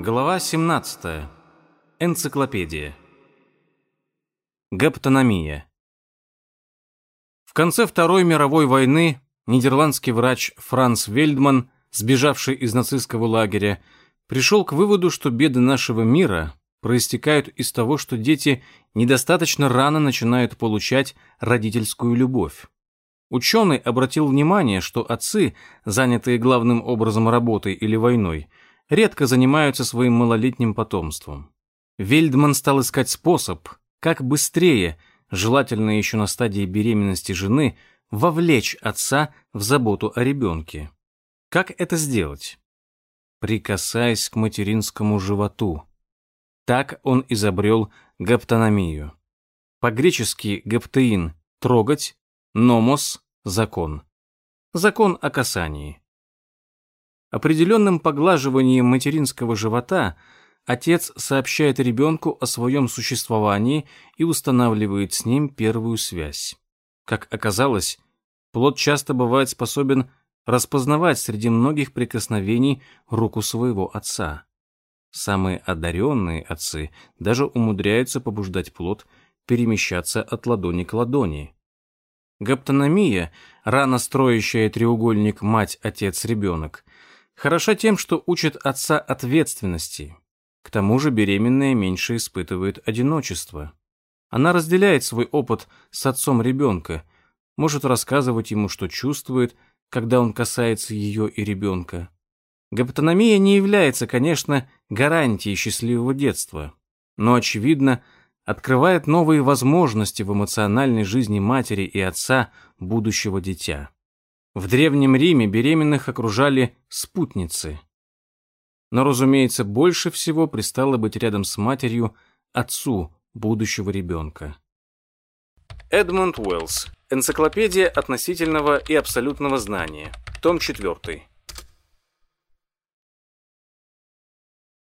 Глава 17. Энциклопедия. Гаптономия. В конце Второй мировой войны нидерландский врач Франц Вельдман, сбежавший из нацистского лагеря, пришел к выводу, что беды нашего мира проистекают из того, что дети недостаточно рано начинают получать родительскую любовь. Ученый обратил внимание, что отцы, занятые главным образом работой или войной, редко занимаются своим малолетним потомством. Вельдман стал искать способ, как быстрее, желательно еще на стадии беременности жены, вовлечь отца в заботу о ребенке. Как это сделать? Прикасаясь к материнскому животу. Так он изобрел гаптономию. По-гречески гаптеин – трогать, номос – закон. Закон о касании. Определенным поглаживанием материнского живота отец сообщает ребенку о своем существовании и устанавливает с ним первую связь. Как оказалось, плод часто бывает способен распознавать среди многих прикосновений руку своего отца. Самые одаренные отцы даже умудряются побуждать плод перемещаться от ладони к ладони. Гаптономия, рано строящая треугольник мать-отец-ребенок, Хороша тем, что учит отца ответственности. К тому же беременная меньше испытывает одиночество. Она разделяет свой опыт с отцом ребенка, может рассказывать ему, что чувствует, когда он касается ее и ребенка. Гаптономия не является, конечно, гарантией счастливого детства, но, очевидно, открывает новые возможности в эмоциональной жизни матери и отца будущего дитя. В Древнем Риме беременных окружали спутницы. Но, разумеется, больше всего пристало быть рядом с матерью отцу будущего ребенка. Эдмунд Уэллс. Энциклопедия относительного и абсолютного знания. Том 4.